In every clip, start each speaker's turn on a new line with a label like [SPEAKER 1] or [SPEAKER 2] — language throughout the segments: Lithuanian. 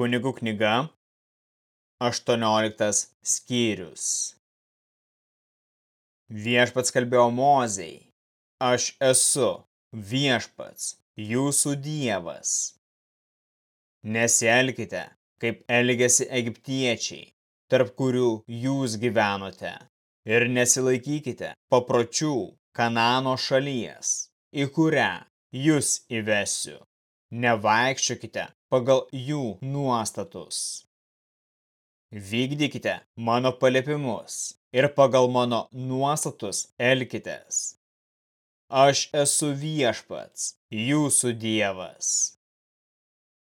[SPEAKER 1] Kunigų knyga, 18 skyrius. Viešpats kalbėjo Mozei, aš esu viešpats, jūsų dievas. Nesielkite, kaip elgėsi egiptiečiai, tarp kurių jūs gyvenote, ir nesilaikykite papročių Kanano šalies, į kurią jūs įvesiu. Nevaikščiokite pagal jų nuostatus. Vykdykite mano paliepimus ir pagal mano nuostatus elkitės. Aš esu viešpats, jūsų dievas.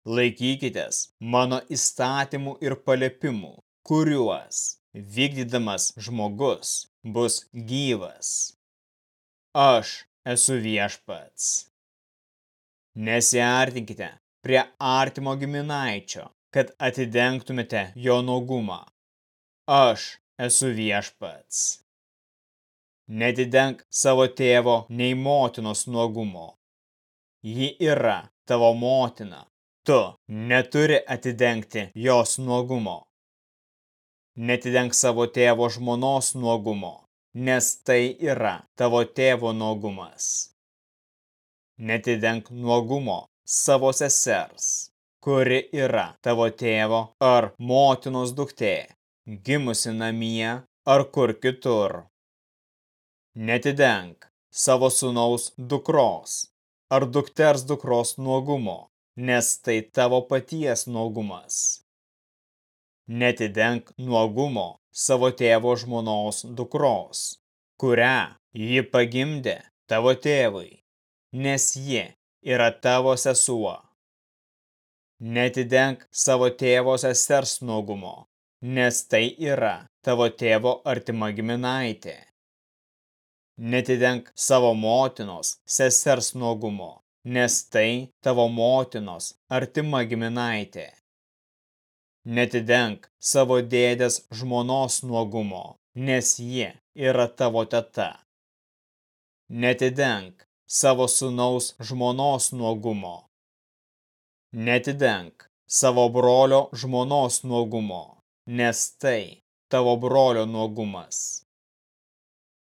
[SPEAKER 1] Laikykitės mano įstatymų ir paliepimų, kuriuos vykdydamas žmogus bus gyvas. Aš esu viešpats. Nesiartinkite prie artimo giminaičio, kad atidengtumėte jo nuogumą. Aš esu viešpats. Nedidenk savo tėvo nei motinos nuogumo. Ji yra tavo motina. Tu neturi atidengti jos nuogumo. Netidenk savo tėvo žmonos nuogumo, nes tai yra tavo tėvo nuogumas. Netidenk nuogumo savo sesers, kuri yra tavo tėvo ar motinos duktė, gimusi namie ar kur kitur. Netidenk savo sunaus dukros ar dukters dukros nuogumo, nes tai tavo paties nuogumas. Netidenk nuogumo savo tėvo žmonos dukros, kurią ji pagimdė tavo tėvui, nes ji yra tavo sesuo. Netidenk savo tėvo sesers nuogumo, nes tai yra tavo tėvo artima giminaitė. Netidenk savo motinos sesers nuogumo, nes tai tavo motinos artima giminaitė. Netidenk savo dėdės žmonos nuogumo, nes ji yra tavo teta. Netidenk savo sunaus žmonos nuogumo, Netidenk savo brolio žmonos nuogumo, nes tai tavo brolio nuogumas.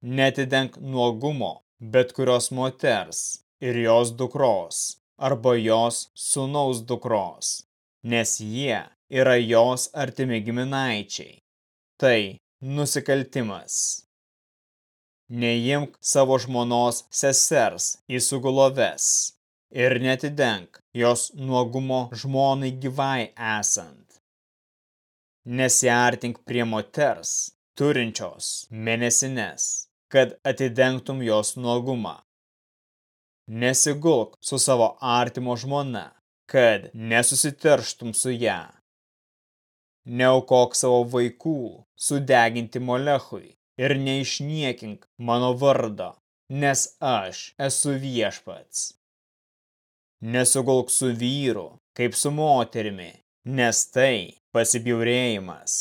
[SPEAKER 1] Netidenk nuogumo bet kurios moters ir jos dukros arba jos sunaus dukros, nes jie yra jos artimi giminaičiai. Tai nusikaltimas. Neimk savo žmonos sesers į suguloves ir netidenk jos nuogumo žmonai gyvai esant. Nesiartink prie moters, turinčios mėnesines, kad atidengtum jos nuogumą. Nesigulk su savo artimo žmona, kad nesusiterštum su ją. Neaukok savo vaikų sudeginti molechui ir neišniekink mano vardo, nes aš esu viešpats. Nesugulk su vyru, kaip su moterimi, nes tai pasibjaurėjimas.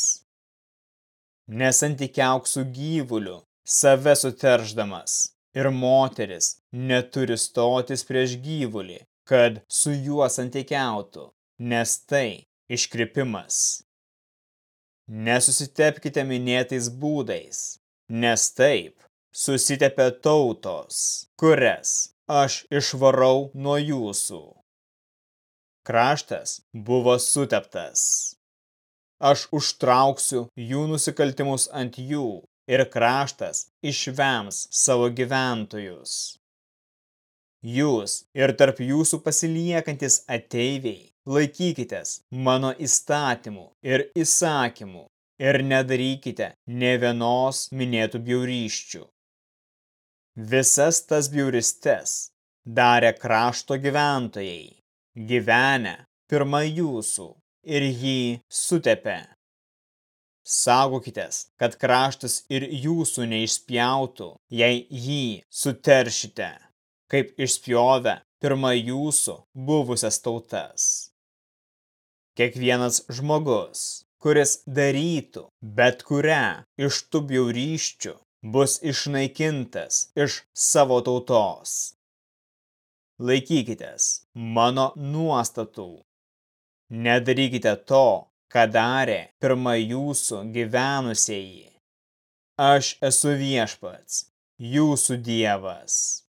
[SPEAKER 1] Nesantikiauk su gyvuliu, save suterždamas, ir moteris neturi stotis prieš gyvulį, kad su juo santykiautų, nes tai iškrypimas. Nesusitepkite minėtais būdais, nes taip susitepė tautos, kurias aš išvarau nuo jūsų. Kraštas buvo suteptas. Aš užtrauksiu jų nusikaltimus ant jų ir kraštas išvems savo gyventojus. Jūs ir tarp jūsų pasiliekantis ateiviai laikykitės mano įstatymų ir įsakymų ir nedarykite ne vienos minėtų bjauryščių. Visas tas bjauristes darė krašto gyventojai, gyvenę pirma jūsų ir jį sutepė. Saugokitės, kad kraštas ir jūsų neišspjautų, jei jį suteršite, kaip išspjovę pirma jūsų buvusias tautas. Kiekvienas žmogus, kuris darytų bet kurią iš tų bjauryščių, bus išnaikintas iš savo tautos. Laikykitės mano nuostatų. Nedarykite to, ką darė pirma jūsų gyvenusieji. Aš esu viešpats, jūsų dievas.